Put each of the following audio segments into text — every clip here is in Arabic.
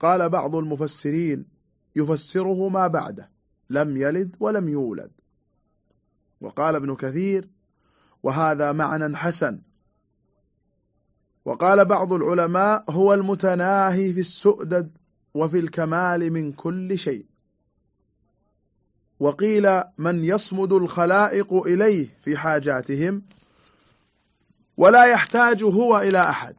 قال بعض المفسرين يفسره ما بعده لم يلد ولم يولد. وقال ابن كثير وهذا معنى حسن. وقال بعض العلماء هو المتناهي في السؤدد وفي الكمال من كل شيء. وقيل من يصمد الخلائق إليه في حاجاتهم ولا يحتاج هو إلى أحد.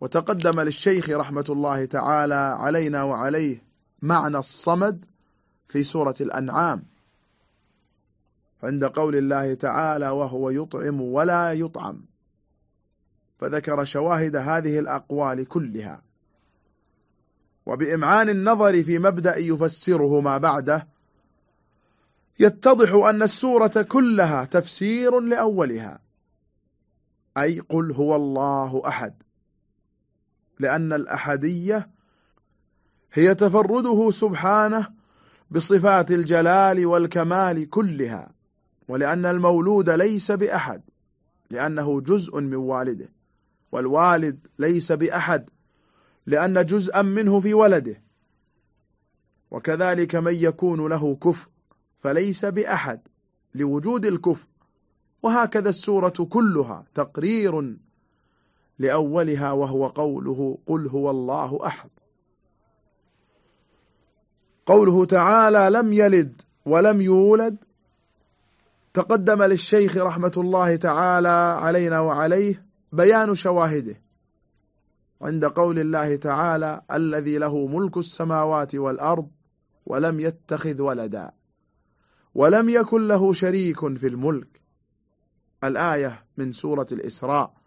وتقدم للشيخ رحمة الله تعالى علينا وعليه معنى الصمد في سورة الأنعام. عند قول الله تعالى وهو يطعم ولا يطعم. فذكر شواهد هذه الأقوال كلها. وبإمعان النظر في مبدأ يفسره ما بعده يتضح أن السورة كلها تفسير لأولها أي قل هو الله أحد. لأن الأحدية هي تفرده سبحانه بصفات الجلال والكمال كلها ولأن المولود ليس بأحد لأنه جزء من والده والوالد ليس بأحد لأن جزءا منه في ولده وكذلك من يكون له كفء فليس بأحد لوجود الكفء وهكذا السورة كلها تقرير لأولها وهو قوله قل هو الله أحد. قوله تعالى لم يلد ولم يولد. تقدم للشيخ رحمة الله تعالى علينا وعليه بيان شواهده عند قول الله تعالى الذي له ملك السماوات والأرض ولم يتخذ ولدا ولم يكن له شريك في الملك. الآية من سورة الإسراء.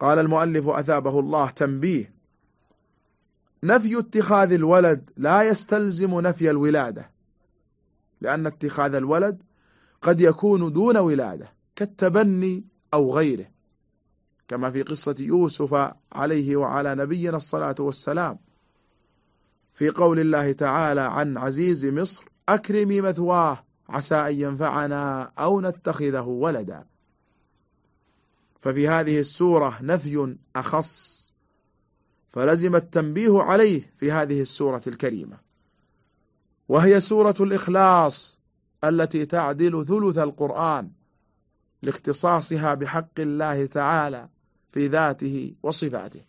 قال المؤلف أثابه الله تنبيه. نفي اتخاذ الولد لا يستلزم نفي الولادة لأن اتخاذ الولد قد يكون دون ولادة كالتبني أو غيره كما في قصة يوسف عليه وعلى نبينا الصلاة والسلام. في قول الله تعالى عن عزيز مصر أكرمي مثواه عسى أن ينفعنا أو نتخذه ولدا. ففي هذه السورة نفي أخص فلزم التنبيه عليه في هذه السورة الكريمة. وهي سورة الإخلاص التي تعدل ثلث القرآن لاختصاصها بحق الله تعالى في ذاته وصفاته.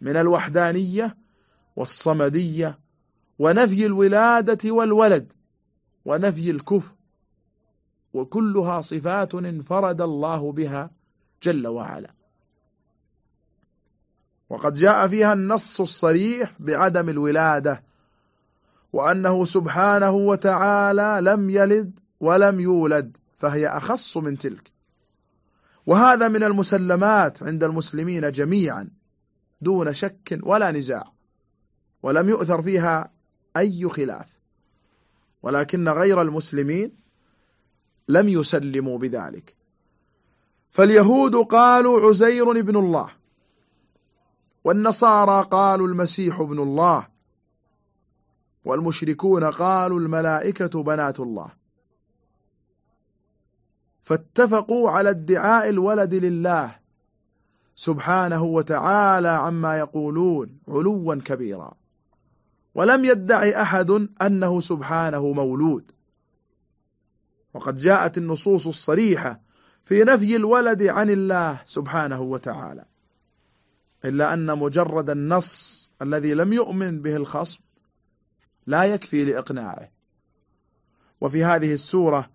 من الوحدانية والصمدية ونفي الولادة والولد ونفي الكفر وكلها صفات انفرد الله بها جل وعلا. وقد جاء فيها النص الصريح بعدم الولادة وأنه سبحانه وتعالى لم يلد ولم يولد فهي أخص من تلك. وهذا من المسلمات عند المسلمين جميعا دون شك ولا نزاع ولم يؤثر فيها أي خلاف. ولكن غير المسلمين لم يسلموا بذلك. فاليهود قالوا عزير ابن الله والنصارى قالوا المسيح ابن الله والمشركون قالوا الملائكة بنات الله. فاتفقوا على ادعاء الولد لله سبحانه وتعالى عما يقولون علوا كبيرا. ولم يدعي أحد أنه سبحانه مولود. وقد جاءت النصوص الصريحة في نفي الولد عن الله سبحانه وتعالى. إلا أن مجرد النص الذي لم يؤمن به الخصم لا يكفي لإقناعه. وفي هذه السورة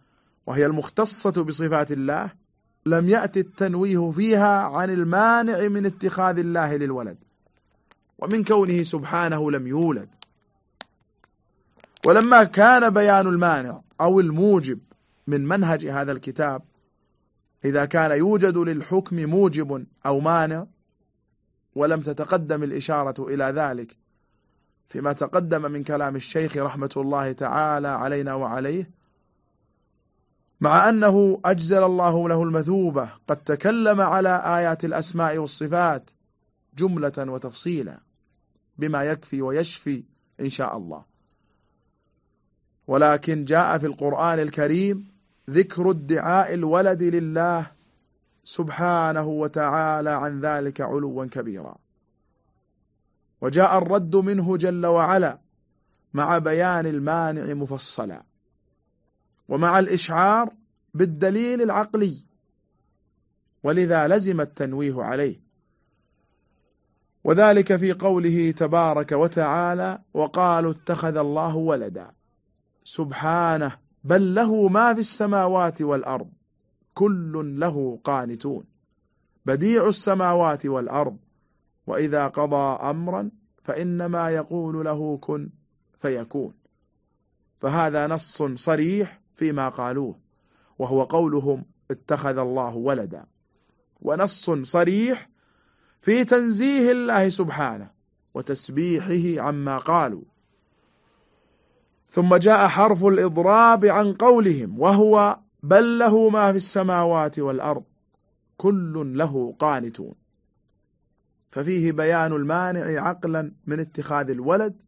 وهي المختصة بصفات الله لم يأتي التنويه فيها عن المانع من اتخاذ الله للولد ومن كونه سبحانه لم يولد. ولما كان بيان المانع أو الموجب من منهج هذا الكتاب إذا كان يوجد للحكم موجب أو مانع ولم تتقدم الإشارة إلى ذلك فيما تقدم من كلام الشيخ رحمة الله تعالى علينا وعليه مع أنه أجزل الله له المثوبة قد تكلم على آيات الأسماء والصفات جملة وتفصيلا بما يكفي ويشفي إن شاء الله. ولكن جاء في القرآن الكريم ذكر ادعاء الولد لله سبحانه وتعالى عن ذلك علوا كبيرا. وجاء الرد منه جل وعلا مع بيان المانع مفصلا. ومع الإشعار بالدليل العقلي. ولذا لزم التنويه عليه. وذلك في قوله تبارك وتعالى وقالوا اتخذ الله ولدا. سبحانه بل له ما في السماوات والأرض كل له قانتون. بديع السماوات والأرض وإذا قضى أمرا فإنما يقول له كن فيكون. فهذا نص صريح فيما قالوه وهو قولهم اتخذ الله ولدا. ونص صريح في تنزيه الله سبحانه وتسبيحه عما قالوا. ثم جاء حرف الإضراب عن قولهم وهو بل له ما في السماوات والأرض كل له قانتون. ففيه بيان المانع عقلا من اتخاذ الولد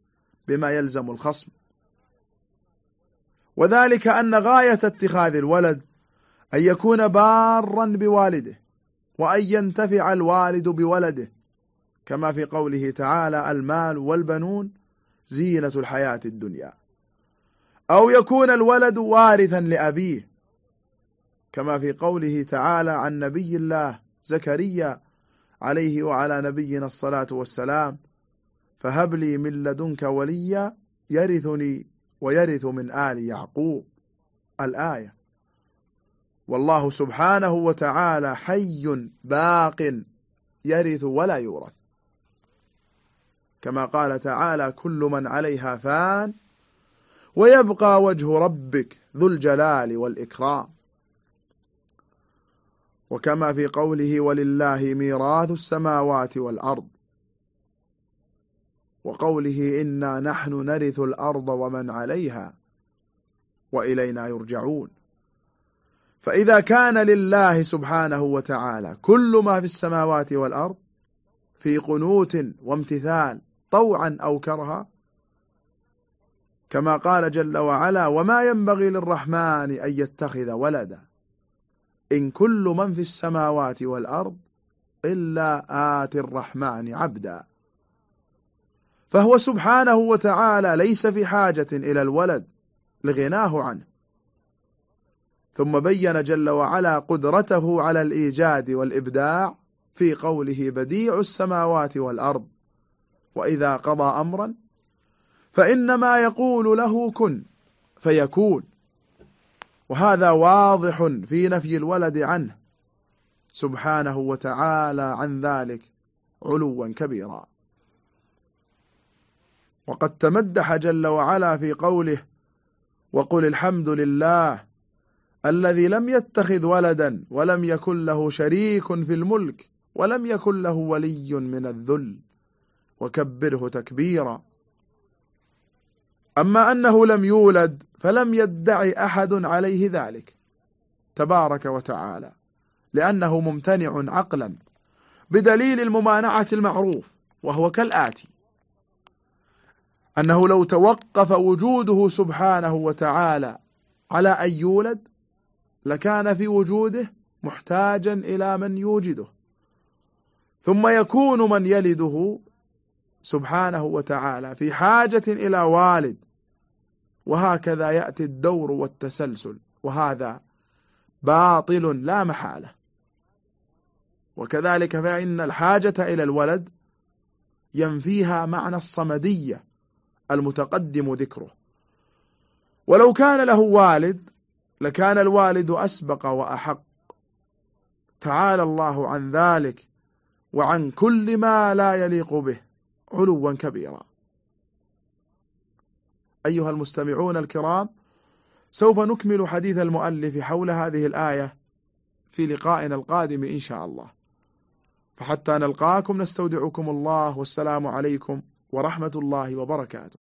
بما يلزم الخصم. وذلك أن غاية اتخاذ الولد أن يكون بارا بوالده وأن ينتفع الوالد بولده كما في قوله تعالى المال والبنون زينة الحياة الدنيا. أو يكون الولد وارثا لأبيه كما في قوله تعالى عن نبي الله زكريا عليه وعلى نبينا الصلاة والسلام فهب لي من لدنك وليا يرثني ويرث من آل يعقوب. الآية. والله سبحانه وتعالى حي باق يرث ولا يورث. كما قال تعالى كل من عليها فان ويبقى وجه ربك ذو الجلال والإكرام. وكما في قوله ولله ميراث السماوات والأرض. وقوله إنا نحن نرث الأرض ومن عليها وإلينا يرجعون. فإذا كان لله سبحانه وتعالى كل ما في السماوات والأرض في قنوت وامتثال طوعا أو كرها كما قال جل وعلا وما ينبغي للرحمن أن يتخذ ولدا إن كل من في السماوات والأرض إلا آتي الرحمن عبدا. فهو سبحانه وتعالى ليس في حاجة إلى الولد لغناه عنه. ثم بين جل وعلا قدرته على الإيجاد والإبداع في قوله بديع السماوات والأرض. وإذا قضى أمرا فإنما يقول له كن فيكون. وهذا واضح في نفي الولد عنه. سبحانه وتعالى عن ذلك علوا كبيرا. وقد تمدح جل وعلا في قوله وقل الحمد لله الذي لم يتخذ ولدا ولم يكن له شريك في الملك ولم يكن له ولي من الذل وكبره تكبيرا. أما أنه لم يولد فلم يدعي أحد عليه ذلك. تبارك وتعالى. لأنه ممتنع عقلا بدليل الممانعة المعروف وهو كالآتي. أنه لو توقف وجوده سبحانه وتعالى على أن يولد لكان في وجوده محتاجا إلى من يوجده. ثم يكون من يلده سبحانه وتعالى في حاجة إلى والد وهكذا يأتي الدور والتسلسل وهذا باطل لا محالة. وكذلك فإن الحاجة إلى الولد ينفيها معنى الصمدية المتقدم ذكره. ولو كان له والد لكان الوالد أسبق وأحق. تعالى الله عن ذلك وعن كل ما لا يليق به علوا كبيرا. أيها المستمعون الكرام سوف نكمل حديث المؤلف حول هذه الآية في لقائنا القادم إن شاء الله. فحتى نلقاكم نستودعكم الله والسلام عليكم ورحمة الله وبركاته.